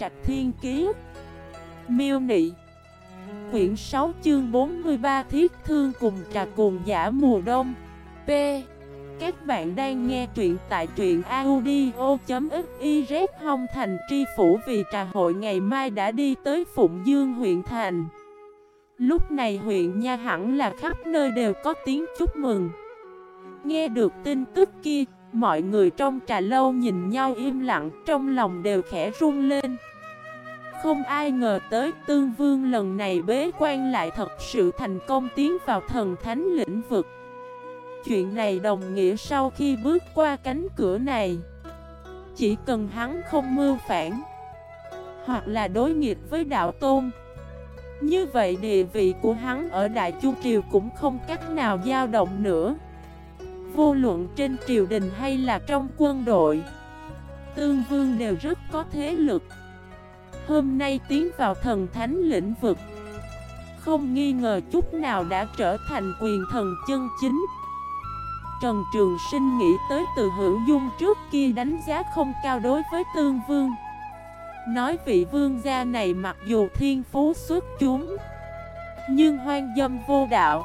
Trạch Thiên Kiế Miêu Nị. Quyển 6 chương 43 Thiết Thương cùng trà cùng giả mùa đông. P. Các bạn đang nghe truyện tại truyện audio.xyz Hồng thành tri phủ vì trà hội ngày mai đã đi tới Phụng Dương huyện thành. Lúc này huyện Nha hẳn là khắp nơi đều có tiếng chúc mừng. Nghe được tin tức kia Mọi người trong trà lâu nhìn nhau im lặng, Trong lòng đều khẽ run lên. Không ai ngờ tới tương vương lần này bế quan lại thật sự thành công tiến vào thần thánh lĩnh vực. Chuyện này đồng nghĩa sau khi bước qua cánh cửa này. Chỉ cần hắn không mưu phản, Hoặc là đối nghịch với đạo tôn, Như vậy địa vị của hắn ở Đại Chu Triều cũng không cách nào dao động nữa. Vô luận trên triều đình hay là trong quân đội, Tương vương đều rất có thế lực. Hôm nay tiến vào thần thánh lĩnh vực, Không nghi ngờ chút nào đã trở thành quyền thần chân chính. Trần Trường Sinh nghĩ tới từ hữu dung trước kia đánh giá không cao đối với tương vương. Nói vị vương gia này mặc dù thiên phú xuất chúng, Nhưng hoang dâm vô đạo,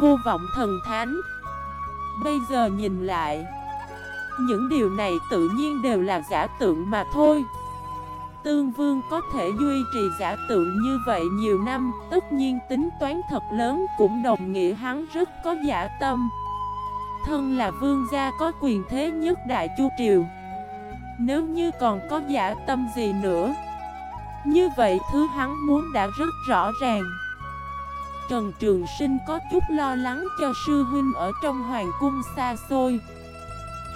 Vô vọng thần thánh. Bây giờ nhìn lại, Những điều này tự nhiên đều là giả tượng mà thôi. Tương Vương có thể duy trì giả tượng như vậy nhiều năm, Tất nhiên tính toán thật lớn cũng đồng nghĩa hắn rất có giả tâm. Thân là vương gia có quyền thế nhất đại chu triều. Nếu như còn có giả tâm gì nữa? Như vậy thứ hắn muốn đã rất rõ ràng. Trần Trường Sinh có chút lo lắng cho sư huynh ở trong hoàng cung xa xôi.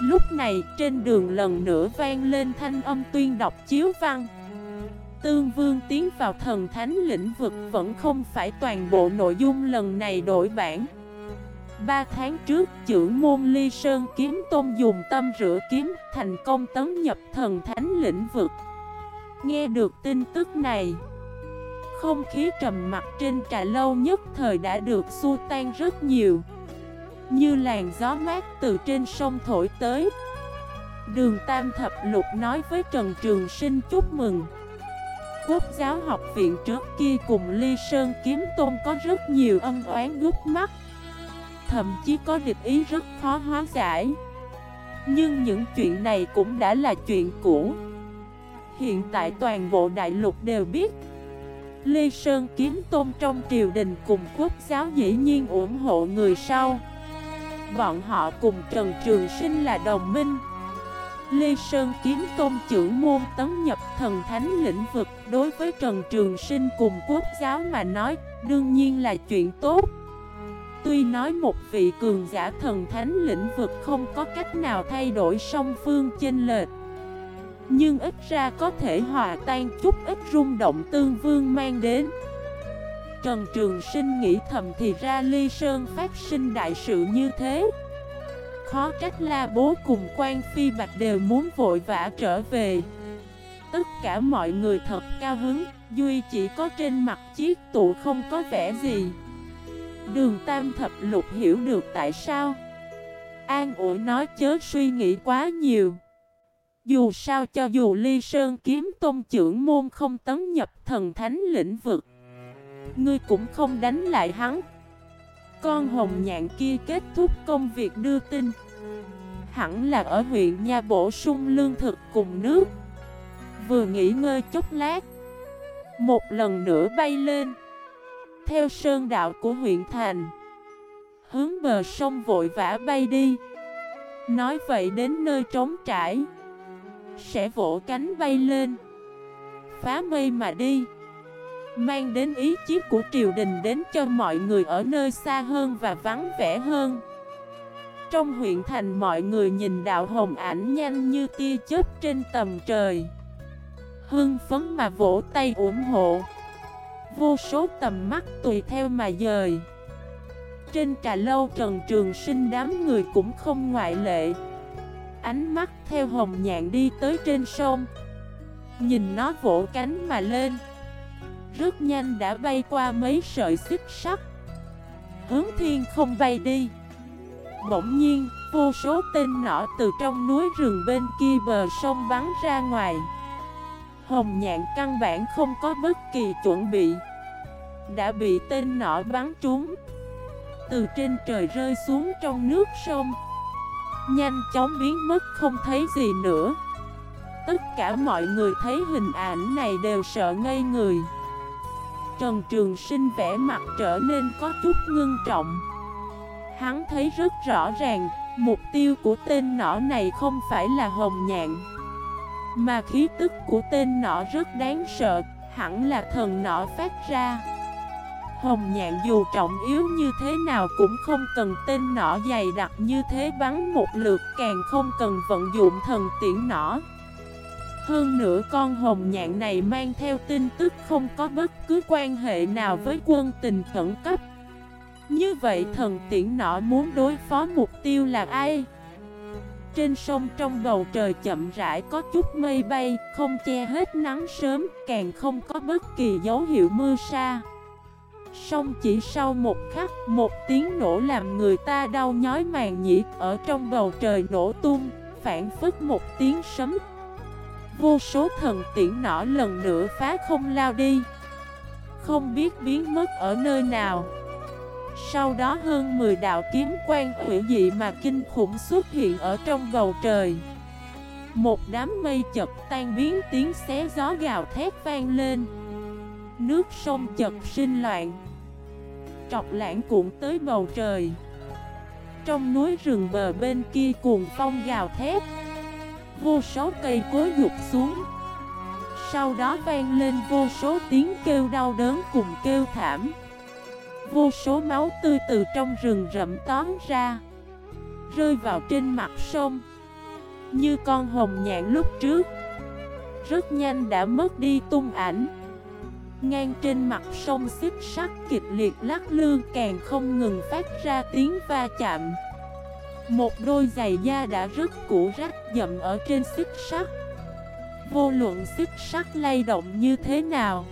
Lúc này trên đường lần nữa vang lên thanh âm tuyên đọc chiếu văn. Tương Vương tiến vào thần thánh lĩnh vực vẫn không phải toàn bộ nội dung lần này đổi bản. Ba tháng trước, trưởng môn Ly Sơn kiếm tôn dùng tâm rửa kiếm thành công tấn nhập thần thánh lĩnh vực. Nghe được tin tức này không khí trầm mặt trên trà lâu nhất thời đã được xua tan rất nhiều. Như làn gió mát từ trên sông thổi tới. Đường Tam Thập Lục nói với Trần Trường Sinh chúc mừng. Quốc giáo học viện trước kia cùng Ly Sơn Kiếm Tôn có rất nhiều ân oán gút mắt. Thậm chí có địch ý rất khó hóa giải. Nhưng những chuyện này cũng đã là chuyện cũ. Hiện tại toàn bộ đại lục đều biết. Lê Sơn kiếm tôn trong triều đình cùng quốc giáo dĩ nhiên ủng hộ người sau. Bọn họ cùng Trần Trường Sinh là đồng minh. Lê Sơn kiếm tôn trưởng môn tấn nhập thần thánh lĩnh vực Đối với Trần Trường Sinh cùng quốc giáo mà nói, Đương nhiên là chuyện tốt. Tuy nói một vị cường giả thần thánh lĩnh vực không có cách nào thay đổi song phương chênh lệch nhưng ít ra có thể hòa tan chút ít rung động tương vương mang đến. Trần Trường Sinh nghĩ thầm thì ra Ly Sơn phát sinh đại sự như thế. Khó trách la bố cùng quan phi bạch đều muốn vội vã trở về. Tất cả mọi người thật cao hứng, Duy chỉ có trên mặt chiếc tụ không có vẻ gì. Đường Tam Thập Lục hiểu được tại sao. An ủi nói chớ suy nghĩ quá nhiều dù sao cho dù ly sơn kiếm tôn trưởng môn không tấn nhập thần thánh lĩnh vực, Ngươi cũng không đánh lại hắn. Con hồng nhạn kia kết thúc công việc đưa tin. Hẳn là ở huyện nha bổ sung lương thực cùng nước. Vừa nghỉ ngơi chút lát, Một lần nữa bay lên. Theo sơn đạo của huyện thành, Hướng bờ sông vội vã bay đi. Nói vậy đến nơi trống trải sẽ vỗ cánh bay lên. Phá mây mà đi. Mang đến ý chí của triều đình đến cho mọi người ở nơi xa hơn và vắng vẻ hơn. Trong huyện thành mọi người nhìn đạo hồng ảnh nhanh như tia chớp trên tầm trời. Hưng phấn mà vỗ tay ủng hộ. Vô số tầm mắt tùy theo mà dời. Trên trà lâu Trần Trường Sinh đám người cũng không ngoại lệ ánh mắt theo hồng nhạn đi tới trên sông. Nhìn nó vỗ cánh mà lên. Rất nhanh đã bay qua mấy sợi xích sắt. Hướng thiên không bay đi. Bỗng nhiên, vô số tên nọ từ trong núi rừng bên kia bờ sông bắn ra ngoài. Hồng nhạn căn bản không có bất kỳ chuẩn bị. Đã bị tên nọ bắn trúng. Từ trên trời rơi xuống trong nước sông. Nhanh chóng biến mất không thấy gì nữa. Tất cả mọi người thấy hình ảnh này đều sợ ngây người. Trần Trường Sinh vẽ mặt trở nên có chút ngưng trọng. Hắn thấy rất rõ ràng, Mục tiêu của tên nỏ này không phải là hồng nhạn, Mà khí tức của tên nỏ rất đáng sợ, Hẳn là thần nỏ phát ra. Hồng nhạn dù trọng yếu như thế nào cũng không cần tên nỏ dày đặc như thế, bắn một lượt Càng không cần vận dụng thần tiễn nỏ. Hơn nữa, con hồng nhạn này mang theo tin tức không có bất cứ quan hệ nào với quân tình khẩn cấp. Như vậy, thần tiễn nọ muốn đối phó mục tiêu là ai? Trên sông trong bầu trời chậm rãi có chút mây bay, Không che hết nắng sớm, Càng không có bất kỳ dấu hiệu mưa sa xong chỉ sau một khắc, Một tiếng nổ làm người ta đau nhói màng nhĩ, Ở trong bầu trời nổ tung Phản phức một tiếng sấm. Vô số thần tiễn nỏ lần nữa phá không lao đi. Không biết biến mất ở nơi nào. Sau đó hơn 10 đạo kiếm quan hủy dị mà kinh khủng xuất hiện ở trong bầu trời. Một đám mây chật tan biến, tiếng xé gió gào thét vang lên. Nước sông chật sinh loạn. Trọc lãng cuộn tới bầu trời. Trong núi rừng bờ bên kia cuồng phong gào thét. Vô số cây cối rụt xuống. Sau đó vang lên vô số tiếng kêu đau đớn cùng kêu thảm. Vô số máu tươi từ trong rừng rậm tóm ra, Rơi vào trên mặt sông. Như con hồng nhạn lúc trước. Rất nhanh đã mất đi tung ảnh. Ngang trên mặt sông xích sắt kịch liệt lắc lư, càng không ngừng phát ra tiếng va chạm. Một đôi giày da đã rất cũ rách dậm ở trên xích sắt. Vô luận xích sắt lay động như thế nào?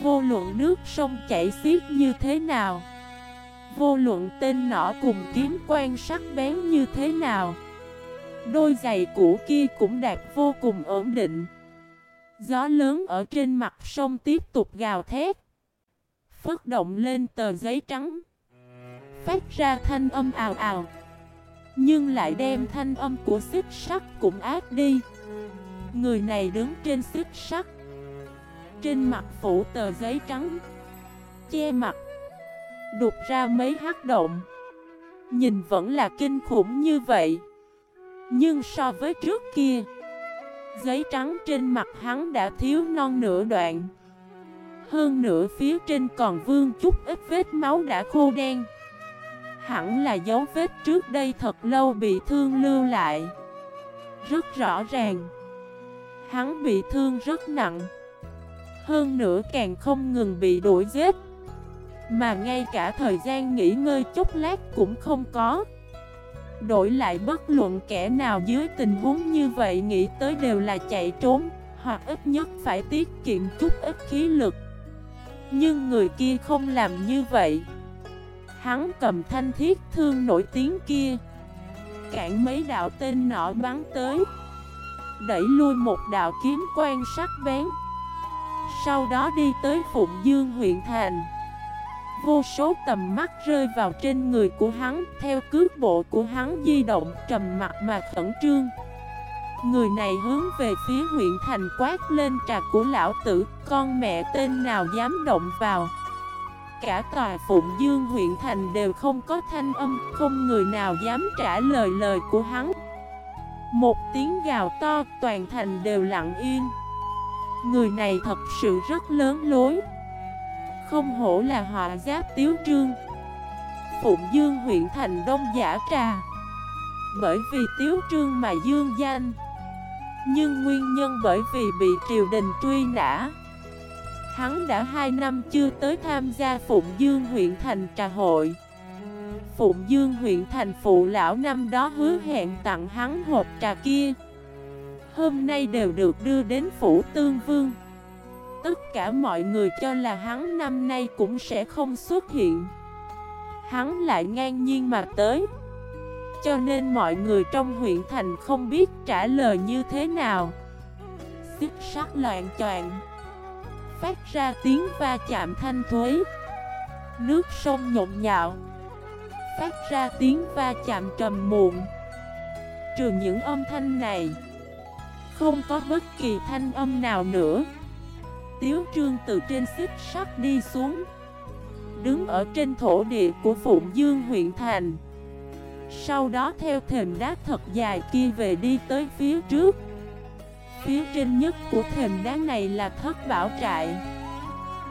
Vô luận nước sông chảy xiết như thế nào? Vô luận tên nỏ cùng kiếm quan sắc bén như thế nào? Đôi giày cũ kia cũng đạt vô cùng ổn định. Gió lớn ở trên mặt sông tiếp tục gào thét. Phất động lên tờ giấy trắng. Phát ra thanh âm ào ào. Nhưng lại đem thanh âm của xích sắt cũng ác đi. Người này đứng trên xích sắt. Trên mặt phủ tờ giấy trắng. Che mặt. Đục ra mấy hát động. Nhìn vẫn là kinh khủng như vậy. Nhưng so với trước kia Giấy trắng trên mặt hắn đã thiếu non nửa đoạn. Hơn nửa phía trên còn vương chút ít vết máu đã khô đen. Hẳn là dấu vết trước đây thật lâu bị thương lưu lại. Rất rõ ràng. Hắn bị thương rất nặng. Hơn nữa càng không ngừng bị đuổi giết. Mà ngay cả thời gian nghỉ ngơi chút lát cũng không có. Đổi lại bất luận kẻ nào dưới tình huống như vậy nghĩ tới đều là chạy trốn, Hoặc ít nhất phải tiết kiệm chút ít khí lực. Nhưng người kia không làm như vậy. Hắn cầm thanh thiết thương nổi tiếng kia, Cản mấy đạo tên nọ bắn tới, Đẩy lui một đạo kiếm quan sắc bén. Sau đó đi tới Phụng Dương huyện thành. Vô số tầm mắt rơi vào trên người của hắn Theo cước bộ của hắn di động trầm mặt mà khẩn trương Người này hướng về phía huyện thành quát lên trà của lão tử Con mẹ tên nào dám động vào cả tòa Phụng Dương huyện thành đều không có thanh âm, không người nào dám trả lời lời của hắn. Một tiếng gào to, toàn thành đều lặng yên. Người này thật sự rất lớn lối. Không hổ là họa giáp tiếu trương. Phụng Dương huyện thành đông giả trà. Bởi vì tiếu trương mà dương danh. Nhưng nguyên nhân bởi vì bị triều đình truy nã. Hắn đã 2 năm chưa tới tham gia Phụng Dương huyện thành trà hội Phụng Dương huyện thành phụ lão năm đó hứa hẹn tặng hắn hộp trà kia Hôm nay đều được đưa đến Phủ Tương Vương Tất cả mọi người cho là hắn năm nay cũng sẽ không xuất hiện. Hắn lại ngang nhiên mà tới. Cho nên mọi người trong huyện thành không biết trả lời như thế nào. Xích sắt loạn choạng. Phát ra tiếng va chạm thanh thuế. Nước sông nhộn nhạo. Phát ra tiếng va chạm trầm muộn. Trừ những âm thanh này, Không có bất kỳ thanh âm nào nữa. Tiếu trương từ trên xích sắt đi xuống. Đứng ở trên thổ địa của Phụng Dương huyện thành. Sau đó theo thềm đá thật dài kia về đi tới phía trước. Phía trên nhất của thềm đá này là thất bảo trại.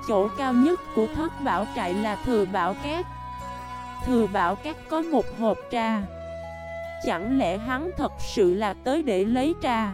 Chỗ cao nhất của thất bảo trại là thừa bảo cát. Thừa bảo cát có một hộp trà. Chẳng lẽ hắn thật sự là tới để lấy trà?